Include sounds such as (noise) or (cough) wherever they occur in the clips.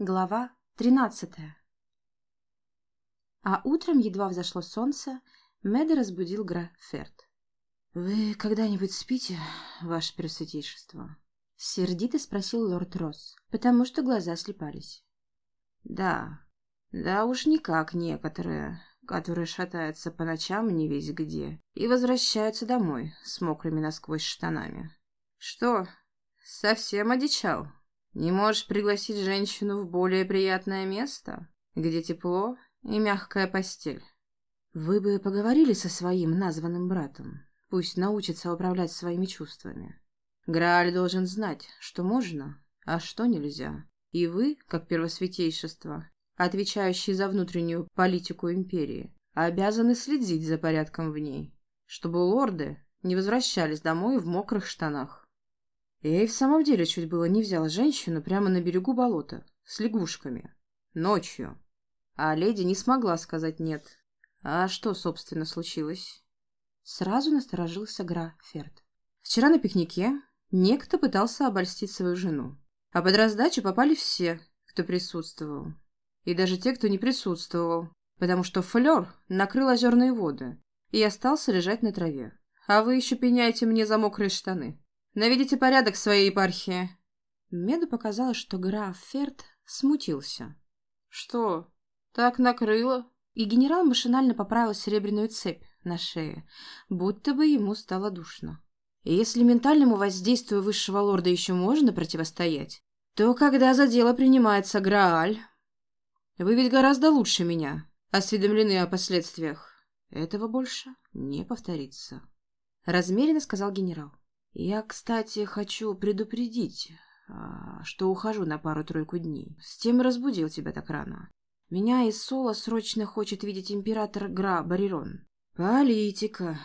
Глава тринадцатая А утром едва взошло солнце, Меда разбудил Граферт. «Вы когда-нибудь спите, ваше пресвятейшество?» Сердито спросил лорд Росс, потому что глаза слепались. «Да, да уж никак некоторые, которые шатаются по ночам не весь где и возвращаются домой с мокрыми насквозь штанами. Что, совсем одичал?» Не можешь пригласить женщину в более приятное место, где тепло и мягкая постель? Вы бы поговорили со своим названным братом. Пусть научится управлять своими чувствами. Грааль должен знать, что можно, а что нельзя. И вы, как первосвятейшество, отвечающий за внутреннюю политику империи, обязаны следить за порядком в ней, чтобы лорды не возвращались домой в мокрых штанах. Я и в самом деле чуть было не взяла женщину прямо на берегу болота, с лягушками. Ночью. А леди не смогла сказать «нет». А что, собственно, случилось? Сразу насторожился Гра Ферд. Вчера на пикнике некто пытался обольстить свою жену. А под раздачу попали все, кто присутствовал. И даже те, кто не присутствовал, потому что флёр накрыл озерные воды и остался лежать на траве. А вы еще пеняете мне за мокрые штаны. Наведите порядок в своей епархии. Меду показалось, что граф Ферд смутился. Что, так накрыло? И генерал машинально поправил серебряную цепь на шее, будто бы ему стало душно. Если ментальному воздействию высшего лорда еще можно противостоять, то когда за дело принимается Грааль... Вы ведь гораздо лучше меня осведомлены о последствиях. Этого больше не повторится. Размеренно сказал генерал. Я, кстати, хочу предупредить, а, что ухожу на пару-тройку дней. С тем разбудил тебя так рано. Меня из Сола срочно хочет видеть император Гра Барирон. Политика.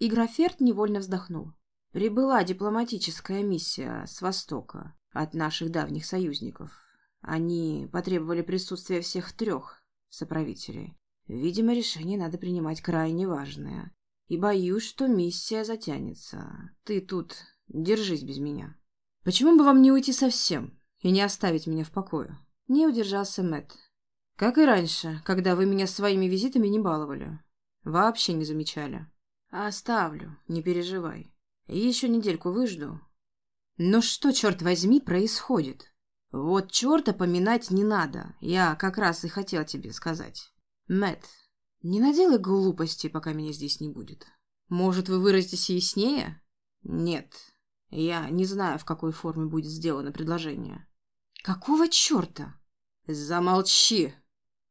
И Граферт невольно вздохнул. Прибыла дипломатическая миссия с Востока от наших давних союзников. Они потребовали присутствия всех трех соправителей. Видимо, решение надо принимать крайне важное. И боюсь, что миссия затянется. Ты тут держись без меня. Почему бы вам не уйти совсем и не оставить меня в покое? Не удержался Мэт. Как и раньше, когда вы меня своими визитами не баловали. Вообще не замечали. Оставлю, не переживай. Еще недельку выжду. Но что, черт возьми, происходит? Вот черта поминать не надо. Я как раз и хотел тебе сказать. Мэт, не наделай глупости, пока меня здесь не будет. Может, вы выразитесь яснее? Нет. Я не знаю, в какой форме будет сделано предложение. Какого черта? Замолчи!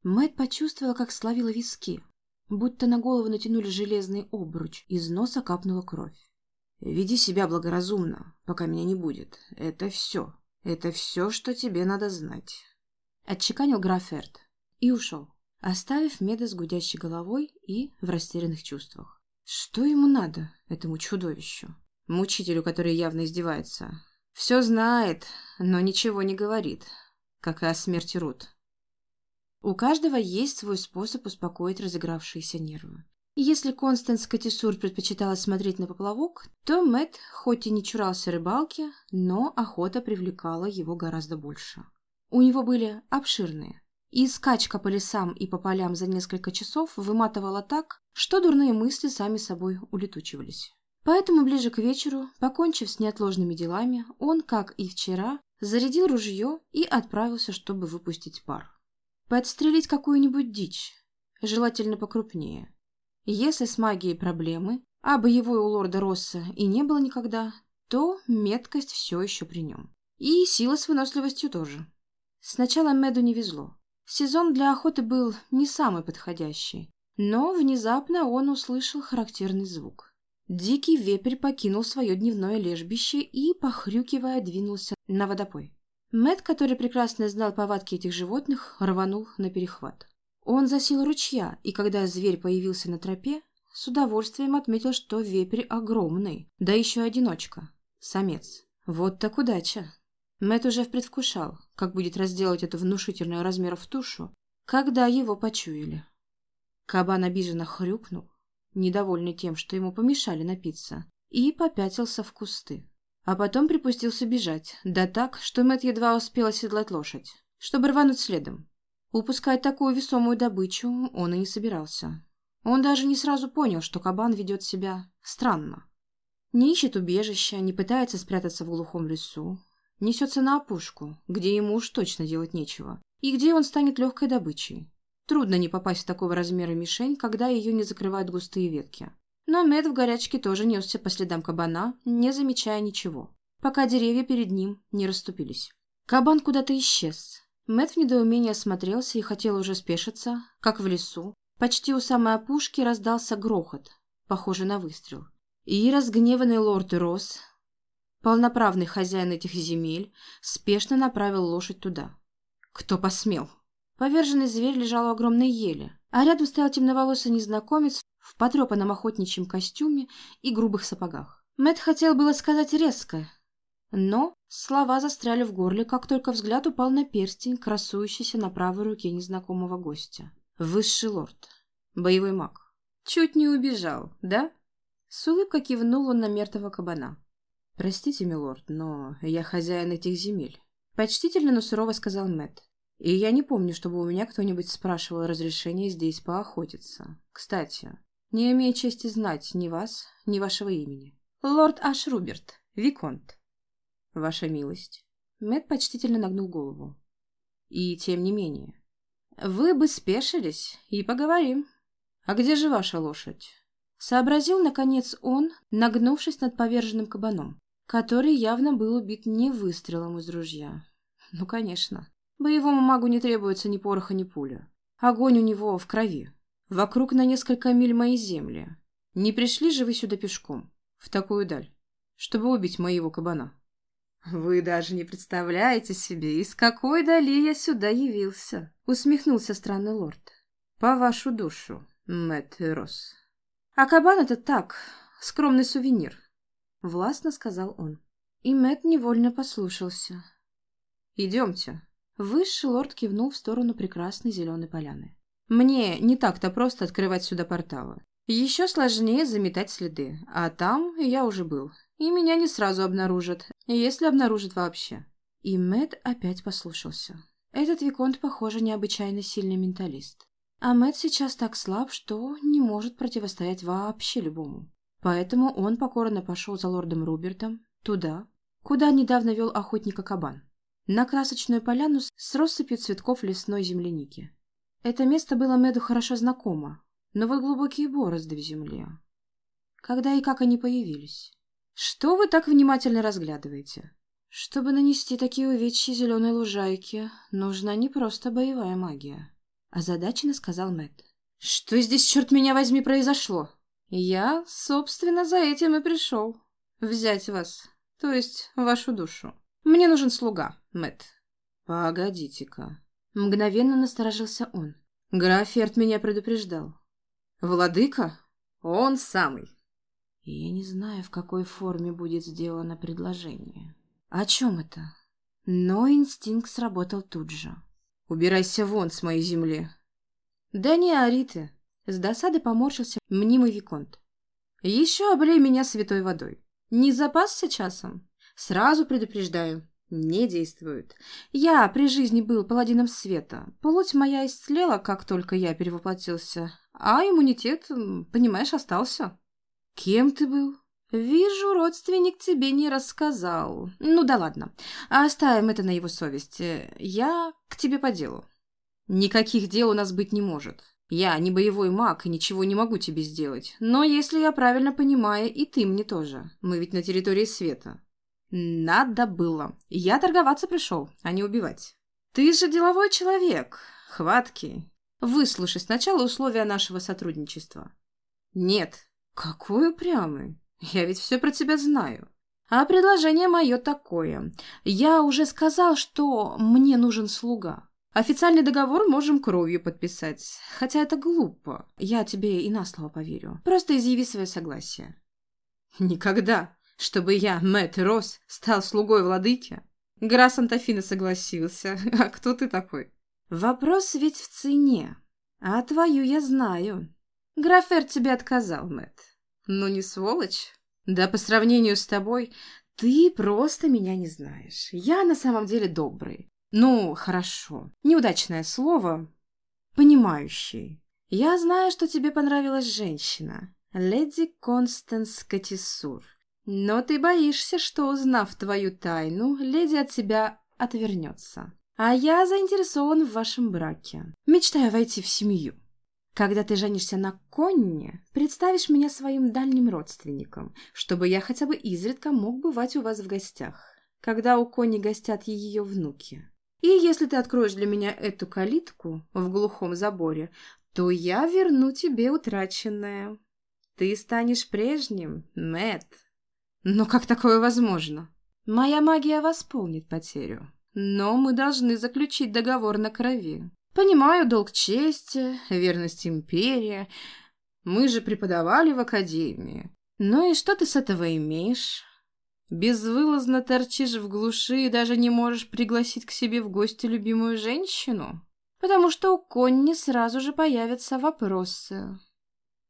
Мэт почувствовала, как словила виски, будто на голову натянули железный обруч, из носа капнула кровь. Веди себя благоразумно, пока меня не будет. Это все. Это все, что тебе надо знать. Отчеканил Граферт и ушел оставив Меда с гудящей головой и в растерянных чувствах. Что ему надо, этому чудовищу? Мучителю, который явно издевается. Все знает, но ничего не говорит, как и о смерти Рут. У каждого есть свой способ успокоить разыгравшиеся нервы. Если Констанс Катисур предпочитала смотреть на поплавок, то Мэт, хоть и не чурался рыбалки, но охота привлекала его гораздо больше. У него были обширные, и скачка по лесам и по полям за несколько часов выматывала так, что дурные мысли сами собой улетучивались. Поэтому ближе к вечеру, покончив с неотложными делами, он, как и вчера, зарядил ружье и отправился, чтобы выпустить пар. Подстрелить какую-нибудь дичь, желательно покрупнее. Если с магией проблемы, а боевой у лорда Росса и не было никогда, то меткость все еще при нем. И сила с выносливостью тоже. Сначала Меду не везло. Сезон для охоты был не самый подходящий, но внезапно он услышал характерный звук. Дикий вепрь покинул свое дневное лежбище и, похрюкивая, двинулся на водопой. Мэт, который прекрасно знал повадки этих животных, рванул на перехват. Он засел ручья, и когда зверь появился на тропе, с удовольствием отметил, что вепрь огромный, да еще одиночка, самец. Вот так удача. Мэт уже предвкушал, как будет разделать эту внушительную размеров тушу, когда его почуяли. Кабан обиженно хрюкнул, недовольный тем, что ему помешали напиться, и попятился в кусты. а потом припустился бежать, да так, что Мэтт едва успел оседлать лошадь, чтобы рвануть следом. Упускать такую весомую добычу он и не собирался. Он даже не сразу понял, что кабан ведет себя странно. Не ищет убежища, не пытается спрятаться в глухом лесу. Несется на опушку, где ему уж точно делать нечего, и где он станет легкой добычей. Трудно не попасть в такого размера мишень, когда ее не закрывают густые ветки. Но Мед в горячке тоже несся по следам кабана, не замечая ничего, пока деревья перед ним не расступились. Кабан куда-то исчез. Мед в недоумении осмотрелся и хотел уже спешиться, как в лесу. Почти у самой опушки раздался грохот, похожий на выстрел. И разгневанный лорд Росс, полноправный хозяин этих земель, спешно направил лошадь туда. Кто посмел? Поверженный зверь лежал у огромной ели, а рядом стоял темноволосый незнакомец в потрепанном охотничьем костюме и грубых сапогах. Мэт хотел было сказать резко, но слова застряли в горле, как только взгляд упал на перстень, красующийся на правой руке незнакомого гостя. Высший лорд. Боевой маг. Чуть не убежал, да? С улыбкой кивнул он на мертвого кабана. «Простите, милорд, но я хозяин этих земель», — почтительно, но сурово сказал Мэтт. «И я не помню, чтобы у меня кто-нибудь спрашивал разрешение здесь поохотиться. Кстати, не имею чести знать ни вас, ни вашего имени. Лорд Ашруберт, Виконт». «Ваша милость». Мэтт почтительно нагнул голову. «И тем не менее. Вы бы спешились и поговорим. А где же ваша лошадь?» Сообразил, наконец, он, нагнувшись над поверженным кабаном, который явно был убит не выстрелом из ружья. Ну, конечно. Боевому магу не требуется ни пороха, ни пуля. Огонь у него в крови. Вокруг на несколько миль моей земли. Не пришли же вы сюда пешком, в такую даль, чтобы убить моего кабана? Вы даже не представляете себе, из какой дали я сюда явился, усмехнулся странный лорд. По вашу душу, Мэтт Росс. «А кабан это так, скромный сувенир», — властно сказал он. И Мэт невольно послушался. «Идемте». Высший лорд кивнул в сторону прекрасной зеленой поляны. «Мне не так-то просто открывать сюда порталы. Еще сложнее заметать следы, а там я уже был. И меня не сразу обнаружат, если обнаружат вообще». И Мэт опять послушался. Этот Виконт, похоже, необычайно сильный менталист. А Мэтт сейчас так слаб, что не может противостоять вообще любому. Поэтому он покорно пошел за лордом Рубертом туда, куда недавно вел охотника кабан. На красочную поляну с россыпью цветков лесной земляники. Это место было Мэду хорошо знакомо, но вот глубокие борозды в земле. Когда и как они появились? Что вы так внимательно разглядываете? Чтобы нанести такие увечья зеленой лужайке, нужна не просто боевая магия озадаченно сказал Мэтт. «Что здесь, черт меня возьми, произошло?» «Я, собственно, за этим и пришел. Взять вас, то есть вашу душу. Мне нужен слуга, Мэтт». «Погодите-ка». Мгновенно насторожился он. Граферт меня предупреждал. «Владыка? Он самый». Я не знаю, в какой форме будет сделано предложение. О чем это? Но инстинкт сработал тут же. Убирайся вон с моей земли. Да не ори ты. С досады поморщился мнимый Виконт. Еще облей меня святой водой. Не запасся часом? Сразу предупреждаю, не действует. Я при жизни был паладином света. Плоть моя истлела, как только я перевоплотился. А иммунитет, понимаешь, остался. Кем ты был? «Вижу, родственник тебе не рассказал. Ну да ладно, оставим это на его совести. Я к тебе по делу». «Никаких дел у нас быть не может. Я не боевой маг и ничего не могу тебе сделать. Но если я правильно понимаю, и ты мне тоже. Мы ведь на территории света». «Надо было. Я торговаться пришел, а не убивать». «Ты же деловой человек, хваткий. Выслушай сначала условия нашего сотрудничества». «Нет». «Какой упрямый. Я ведь все про тебя знаю. А предложение мое такое. Я уже сказал, что мне нужен слуга. Официальный договор можем кровью подписать. Хотя это глупо. Я тебе и на слово поверю. Просто изъяви свое согласие. Никогда, чтобы я, Мэтт Росс, стал слугой владыки. Гра Сантафина согласился. (laughs) А кто ты такой? Вопрос ведь в цене. А твою я знаю. Графер тебе отказал, Мэтт. Ну не сволочь? Да по сравнению с тобой, Ты просто меня не знаешь. Я на самом деле добрый. Ну, хорошо. Неудачное слово. Понимающий. Я знаю, что тебе понравилась женщина. Леди Констанс Катисур. Но ты боишься, что, узнав твою тайну, леди от тебя отвернется. А я заинтересован в вашем браке. Мечтаю войти в семью. Когда ты женишься на Конне, представишь меня своим дальним родственником, чтобы я хотя бы изредка мог бывать у вас в гостях, когда у Конни гостят ее внуки. И если ты откроешь для меня эту калитку в глухом заборе, то я верну тебе утраченное. Ты станешь прежним, Мэт. Но как такое возможно? Моя магия восполнит потерю. Но мы должны заключить договор на крови. Понимаю долг чести, верность империи. Мы же преподавали в академии. Ну и что ты с этого имеешь? Безвылазно торчишь в глуши и даже не можешь пригласить к себе в гости любимую женщину? Потому что у Конни сразу же появятся вопросы.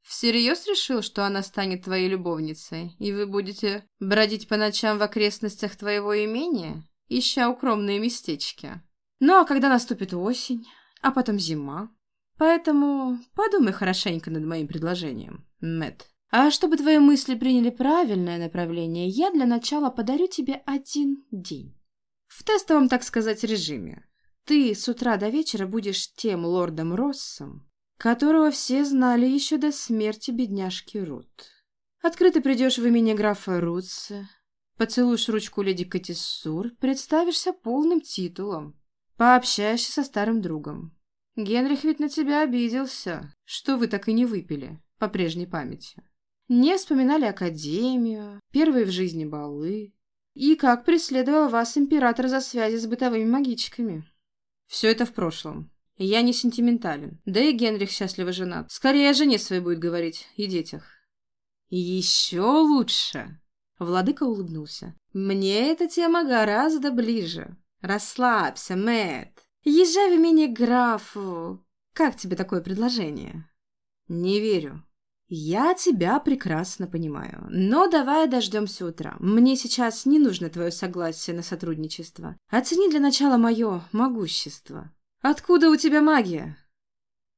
Всерьез решил, что она станет твоей любовницей, и вы будете бродить по ночам в окрестностях твоего имения, ища укромные местечки? Ну а когда наступит осень, а потом зима? Поэтому подумай хорошенько над моим предложением, Мэтт. А чтобы твои мысли приняли правильное направление, я для начала подарю тебе один день. В тестовом, так сказать, режиме. Ты с утра до вечера будешь тем лордом Россом, которого все знали еще до смерти бедняжки Рут. Открыто придешь в имени графа Рутса, поцелуешь ручку леди Катиссур, представишься полным титулом, пообщаешься со старым другом. Генрих ведь на тебя обиделся, что вы так и не выпили, по прежней памяти. Не вспоминали академию, первые в жизни балы, и как преследовал вас император за связи с бытовыми магичками. Все это в прошлом. Я не сентиментален. Да и Генрих счастливо женат. Скорее о жене своей будет говорить и детях. Еще лучше. Владыка улыбнулся. Мне эта тема гораздо ближе. Расслабься, Мэтт. Езжай в имение графу. Как тебе такое предложение? Не верю. Я тебя прекрасно понимаю. Но давай дождемся утра. Мне сейчас не нужно твое согласие на сотрудничество. Оцени для начала мое могущество. «Откуда у тебя магия?»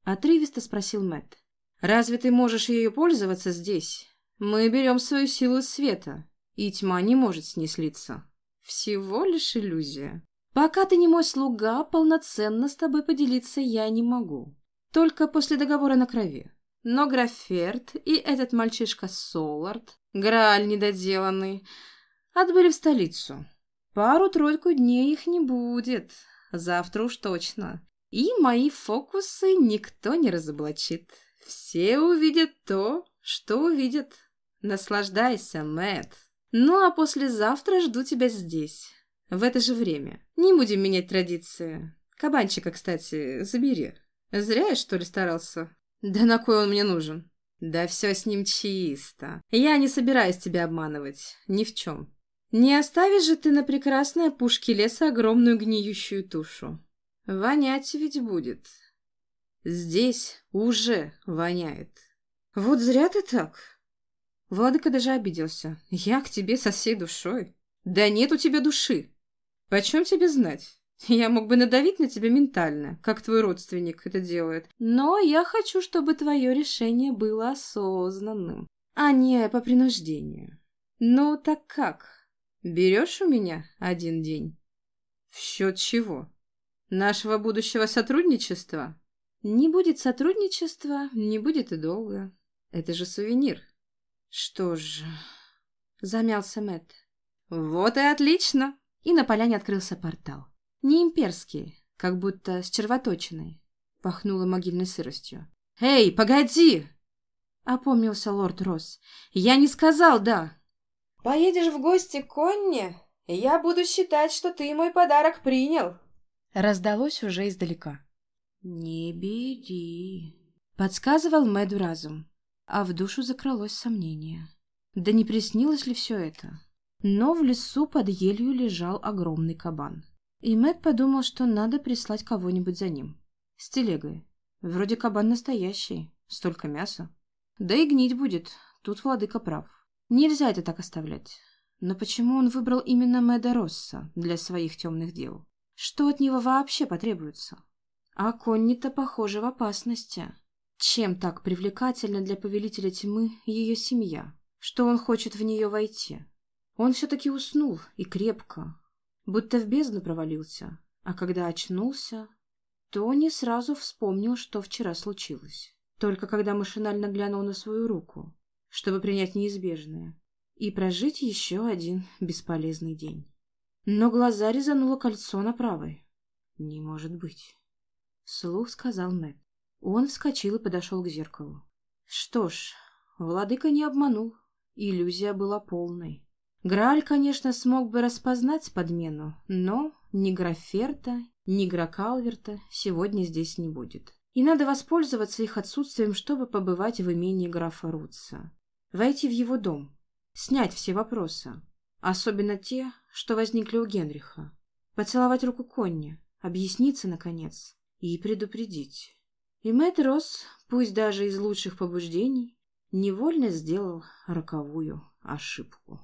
Отрывисто спросил Мэтт. «Разве ты можешь ею пользоваться здесь? Мы берем свою силу света, и тьма не может с ней слиться. Всего лишь иллюзия. Пока ты не мой слуга, полноценно с тобой поделиться я не могу. Только после договора на крови. Но Граферт и этот мальчишка Солард, Грааль недоделанный, отбыли в столицу. Пару-тройку дней их не будет, Завтра уж точно. И мои фокусы никто не разоблачит. Все увидят то, что увидят. Наслаждайся, Мэт. Ну а послезавтра жду тебя здесь. В это же время. Не будем менять традиции. Кабанчика, кстати, забери. Зря я, что ли, старался? Да на кой он мне нужен? Да все с ним чисто. Я не собираюсь тебя обманывать. Ни в чем. Не оставишь же ты на прекрасной опушке леса огромную гниющую тушу. Вонять ведь будет. Здесь уже воняет. Вот зря ты так. Владыка даже обиделся. Я к тебе со всей душой. Да нет у тебя души. Почем тебе знать? (laughs) Я мог бы надавить на тебя ментально, как твой родственник это делает. Но я хочу, чтобы твое решение было осознанным, а не по принуждению. Ну так как? Берешь у меня один день? В счет чего? Нашего будущего сотрудничества? Не будет сотрудничества, не будет и долго. Это же сувенир. Что ж... Замялся Мэтт. Вот и отлично. И на поляне открылся портал. Не имперский, как будто с червоточиной. Пахнуло могильной сыростью. «Эй, погоди!» Опомнился лорд Росс. «Я не сказал «да». «Поедешь в гости к Конне, я буду считать, что ты мой подарок принял!» Раздалось уже издалека. «Не бери», — подсказывал Мэду разум, а в душу закралось сомнение. Да не приснилось ли все это? Но в лесу под елью лежал огромный кабан. И Мэт подумал, что надо прислать кого-нибудь за ним. С телегой. Вроде кабан настоящий, столько мяса. Да и гнить будет, тут владыка прав. Нельзя это так оставлять. Но почему он выбрал именно Мэда Росса для своих темных дел? Что от него вообще потребуется? А Конни-то, похоже, в опасности. Чем так привлекательна для повелителя тьмы ее семья, что он хочет в нее войти? Он все-таки уснул, и крепко, будто в бездну провалился, а когда очнулся, то не сразу вспомнил, что вчера случилось. Только когда машинально глянул на свою руку, чтобы принять неизбежное, и прожить еще один бесполезный день. Но глаза резануло кольцо на правой. «Не может быть», — вслух сказал Мэтт. Он вскочил и подошел к зеркалу. Что ж, владыка не обманул. Иллюзия была полной. Грааль, конечно, смог бы распознать подмену, но ни Граферта, ни Гракалверта сегодня здесь не будет. И надо воспользоваться их отсутствием, чтобы побывать в имении графа Рутса. Войти в его дом, снять все вопросы, особенно те, что возникли у Генриха. Поцеловать руку Конни, объясниться, наконец, и предупредить. И Мэтт Росс, пусть даже из лучших побуждений, невольно сделал роковую ошибку.